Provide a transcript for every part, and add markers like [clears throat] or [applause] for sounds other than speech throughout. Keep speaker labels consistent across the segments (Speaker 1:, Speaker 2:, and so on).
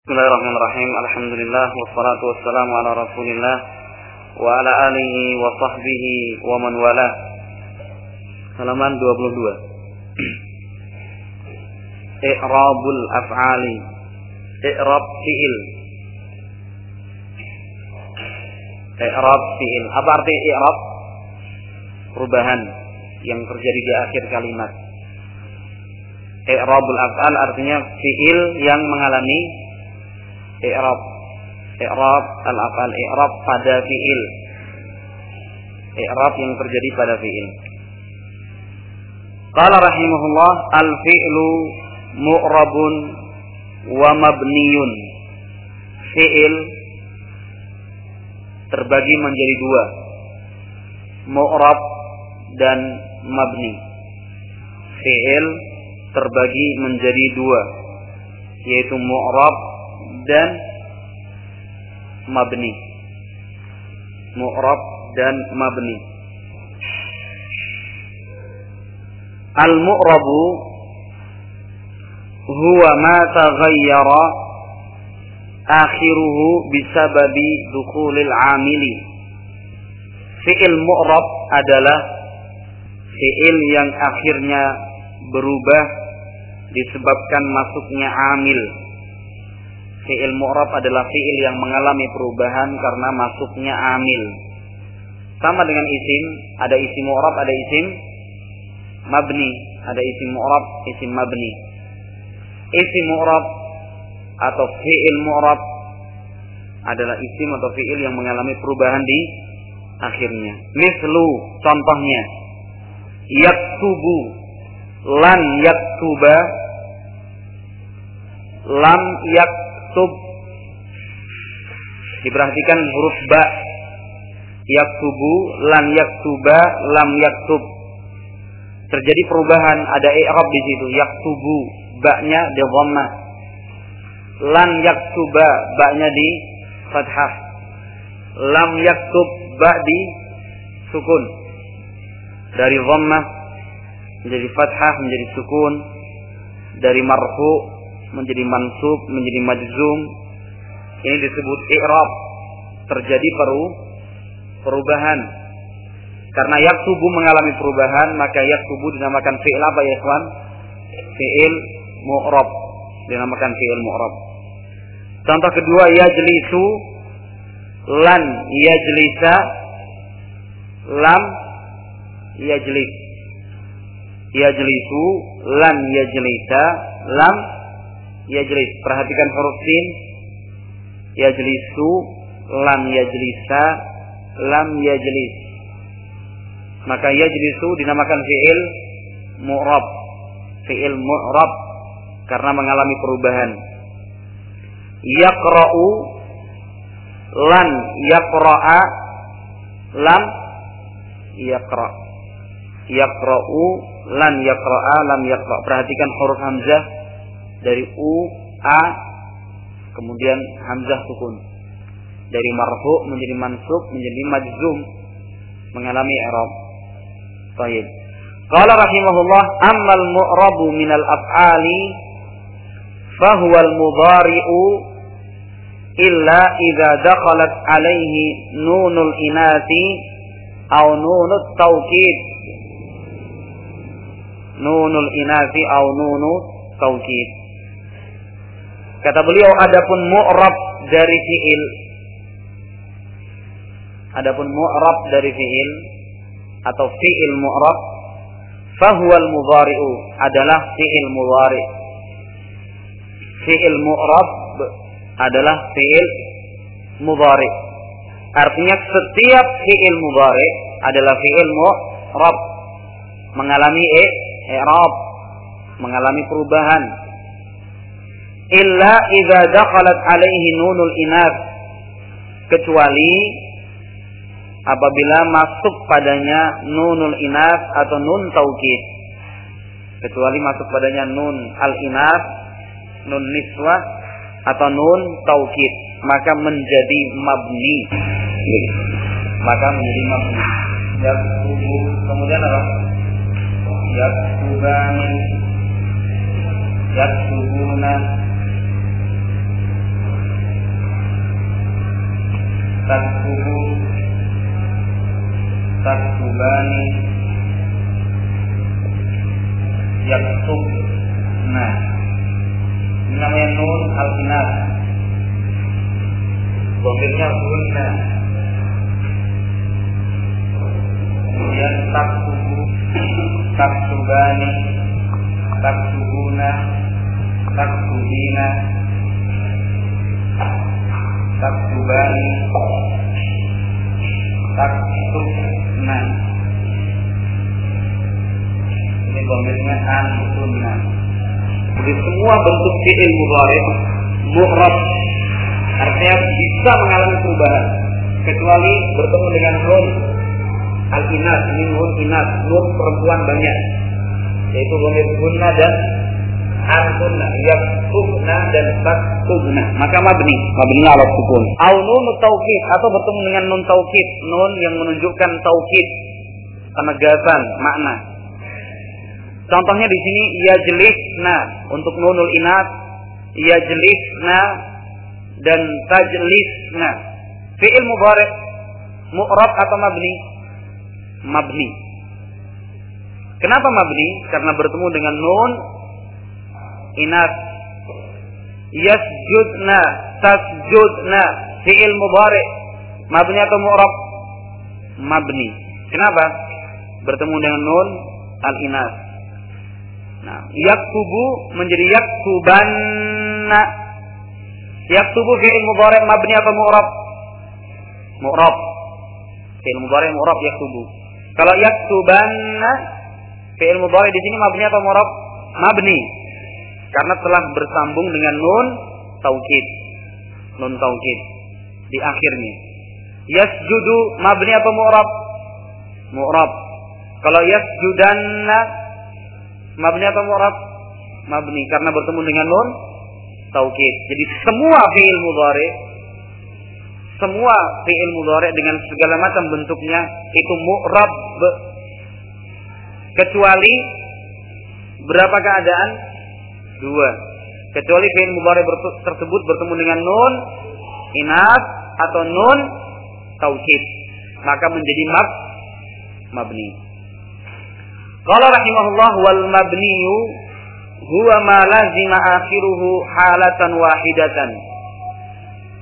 Speaker 1: Bismillahirrahmanirrahim. Alhamdulillah wassalatu wassalamu ala Rasulillah wa ala alihi wa sahbihi wa man wala. Halaman 22. [clears throat] I'rabul af'ali. I'rab fi'il. I'rab fi'il. Apa arti i'rab? Perubahan yang terjadi di akhir kalimat. I'rabul af'al artinya fi'il yang mengalami i'rab. I'rab al-af'al i'rab pada fi'il. I'rab yang terjadi pada fi'il. Qala rahimahullah al-fi'lu mu'rabun wa mabniyun. Fi'il terbagi menjadi dua. Mu'rab dan mabni. Fi'il terbagi menjadi dua yaitu mu'rab dan mabni. Mu'rab dan mabni. Al-mu'rabu huwa ma taghayyara akhiruhu bisababi dukhulil amili. Fi'il mu'rab adalah fi'il yang akhirnya berubah disebabkan masuknya amil. Fi'il mu'rab adalah fi'il yang mengalami perubahan karena masuknya amil. Sama dengan isim, ada isim mu'rab, ada isim mabni, ada isim mu'rab, isim mabni. Isim mu'rab atau fi'il mu'rab adalah isim atau fi'il yang mengalami perubahan di akhirnya. Mislu contohnya yaktubu lan yaktuba lam yaktub diperhatikan huruf ba. Yaktubu lan yaktuba lam yaktub. Terjadi perubahan ada i'rab di situ. Yaktubu ba-nya di dhammah. Lan yaktuba ba-nya di fathah. Lam yaktub ba di sukun. Dari dhammah menjadi fathah menjadi sukun. Dari marfu menjadi mansub menjadi majzum. Ini disebut i'rab. Terjadi peru perubahan. Karena yaktubu mengalami perubahan maka yaktubu dinamakan fi'il apa ya ikhwan? Fi'il mu'rab. Dinamakan fi'il mu'rab. Contoh kedua yajlisu lan yajlisa lam yajlis yajlisu lan yajlisa lam yajlis perhatikan huruf sin. Yajlisu lam yajlisa lam yajlis maka yajlisu dinamakan fi'il mu'rab. Fi'il mu'rab karena mengalami perubahan. Yaqra'u lan yaqra'a lam yaqra' yaqra'u lan yaqra'a lam yaqra. Perhatikan huruf hamzah dari u, a, kemudian hamzah sukun. Dari marfu menjadi mansub menjadi majzum mengalami i'rab. Baik. Qala rahimahullah ammal mu'rabu minal af'ali fahuwa al-mudhari'u illa idza dakhalat alaihi nunul inati aw nunut taukid nunul inasi au nunu taukid. Kata beliau adapun mu'rab dari fi'il adapun mu'rab dari fi'il atau fi'il mu'rab fahuwal mudhari'u adalah fi'il mudhari. Fi'il mu'rab adalah fi'il mudhari. Artinya setiap fi'il mudhari adalah fi'il mu'rab mengalami i'rab mengalami perubahan illa idza dakhalat alaihi nunul inas kecuali apabila masuk padanya nunul inas atau nun taukid. Kecuali masuk padanya nun al inas nun niswah atau nun taukid. Maka menjadi mabni. Maka menjadi mabni. Ya kemudian apa? Yaktubani yaktubuna dahulu taktubani yaktub nah ini namanya nun al inat tak tubani, kemudian taktubu taktubani taktubuna taktubina taktubani. Taktubna Ini domirnya antunna Jadi semua bentuk fi'il mudhari mu'rab. Artinya bisa mengalami perubahan. Kecuali bertemu dengan nun al-inas, ini nun inas, nun perempuan banyak. Yaitu lumir guna dan antunna, yaktubna dan taktubna. Maka mabni, mabni ala sukun. Au nun taukid atau bertemu dengan nun taukid, nun yang menunjukkan taukid, penegasan makna. Contohnya di sini ia jelisna untuk nunul inas, ia jelisna dan tajlisna. Fi'il mudhari mu'rab atau mabni? Mabni. Kenapa mabni? Karena bertemu dengan nun inas yasjudna tasjudna fi'il mudhari mabni atau mu'rab? Mabni. Kenapa? Bertemu dengan nun al-inas. Nah, yaktubu menjadi yaktubanna Yaktubu fi'il mudhari' mabni atau mu'rab? Mu'rab. Fi'il mudhari' mu'rab yaktubu. Kalau yaktubanna fi'il mudhari' di sini mabni atau mu'rab? Mabni. Karena telah bersambung dengan nun taukid. Nun taukid di akhirnya. Yasjudu mabni atau mu'rab? Mu'rab. Kalau yasjudanna mabni atau mu'rab? Mabni karena bertemu dengan nun taukid. Jadi semua fi'il mudhari semua fi'il mudhari dengan segala macam bentuknya itu mu'rab kecuali berapa keadaan? Dua. Kecuali fi'il mudhari tersebut bertemu dengan nun inas atau nun taukid. Maka menjadi mab mabni. Qala rahimahullah wal mabniyu huwa ma lazima akhiruhu halatan wahidatan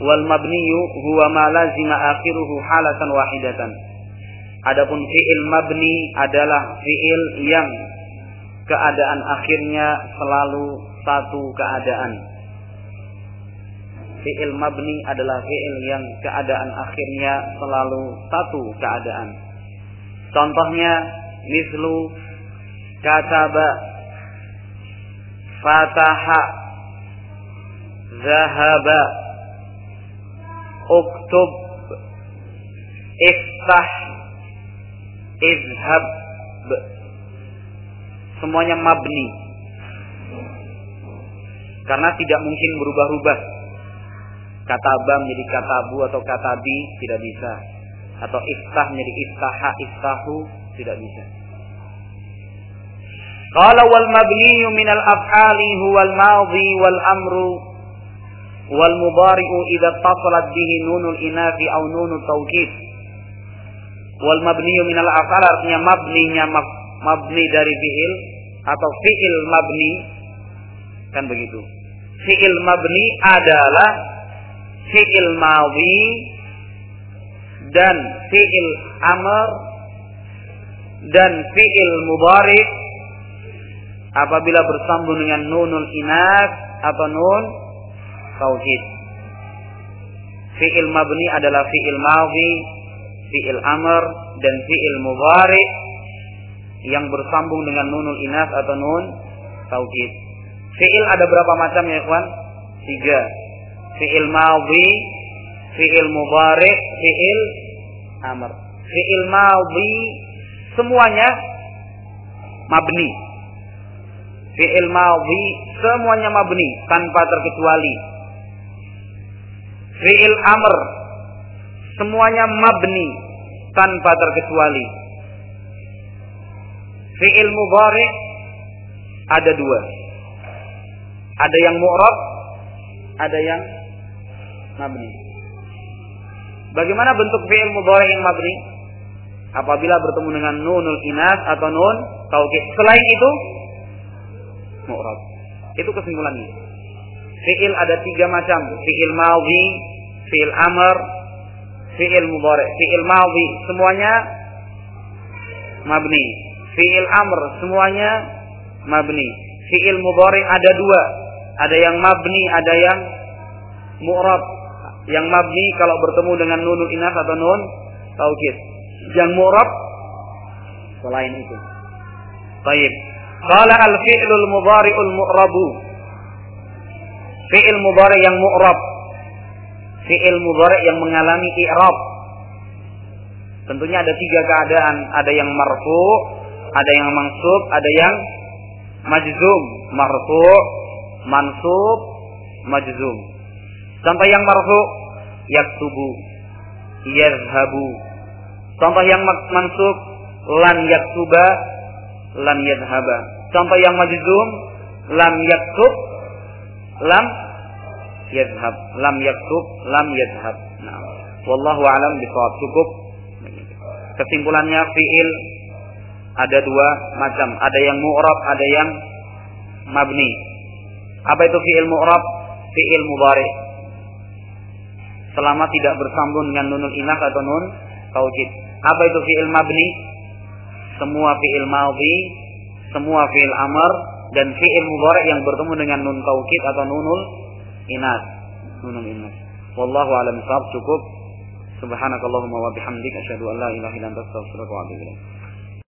Speaker 1: wal mabniyu huwa ma lazima akhiruhu halatan wahidatan adapun fi'il mabni adalah fi'il yang keadaan akhirnya selalu satu keadaan. Fi'il mabni adalah fi'il yang keadaan akhirnya selalu satu keadaan. Contohnya mislu kataba fataha zahaba uktub iftah izhab semuanya mabni. Karena tidak mungkin berubah-ubah. Kata ba menjadi katabu atau katabi tidak bisa. Atau iftah menjadi iftaha iftahu tidak bisa. Qala wal mabniyu min al af'ali huwa al madhi wal amru wal mudari'u idza tasalat bihi nunul inafi aw nunut tawkid. Wal min al af'al artinya mabninya mabni dari fi'il atau fi'il mabni kan begitu. Fi'il mabni adalah fi'il madhi dan fi'il amr dan fi'il mudhari' apabila bersambung dengan nunul inas atau nun tauhid. Fi'il mabni adalah fi'il madhi, fi'il amr dan fi'il mudhari yang bersambung dengan nunul inas atau nun tauhid. Fi'il ada berapa macam ya, kawan? Tiga. Fi'il madhi, fi'il mudhari, fi'il amr. Fi'il madhi semuanya mabni fi'il madhi semuanya mabni tanpa terkecuali. Fi'il amr semuanya mabni tanpa terkecuali. Fi'il mudhari ada dua. Ada yang mu'rab, ada yang mabni. Bagaimana bentuk fi'il mudhari yang mabni? apabila bertemu dengan nunul inas atau nun taukid. Selain itu mu'rab. Itu kesimpulannya. Fi'il ada tiga macam. Fi'il madhi, fi'il amr, fi'il mudhari. Fi'il madhi semuanya mabni. Fi'il amr semuanya mabni. Fi'il mudhari ada dua. Ada yang mabni, ada yang mu'rab. Yang mabni kalau bertemu dengan nunul inas atau nun taukid. Yang mu'rab selain itu. Baik. Qala al-fi'lul mudhari'ul mu'rabu. Fi'il mudhari yang mu'rab. Fi'il mudhari yang mengalami i'rab. Tentunya ada tiga keadaan. Ada yang marfu, ada yang mansub, ada yang majzum. Marfu, mansub, majzum. Contoh yang marfu, yaktubu, yazhabu. Contoh yang mansub, lan yaktuba, lam yadhaba. Contoh yang majzum lam yaktub lam yadhab. Lam yaktub lam yadhab. Nah, wallahu alam bisawab. Cukup. Kesimpulannya fiil ada dua macam. Ada yang mu'rab, ada yang mabni. Apa itu fiil mu'rab? Fiil mudhari. Selama tidak bersambung dengan nunul inas atau nun taujid. Apa itu fiil mabni? semua fiil madhi, semua fiil amr dan fiil mudhari yang bertemu dengan nun taukid atau nunul inas. Nunul inas. Wallahu a'lam cukup. Subhanakallahumma wa bihamdika asyhadu an la ilaha illa anta astaghfiruka wa atubu ilaik.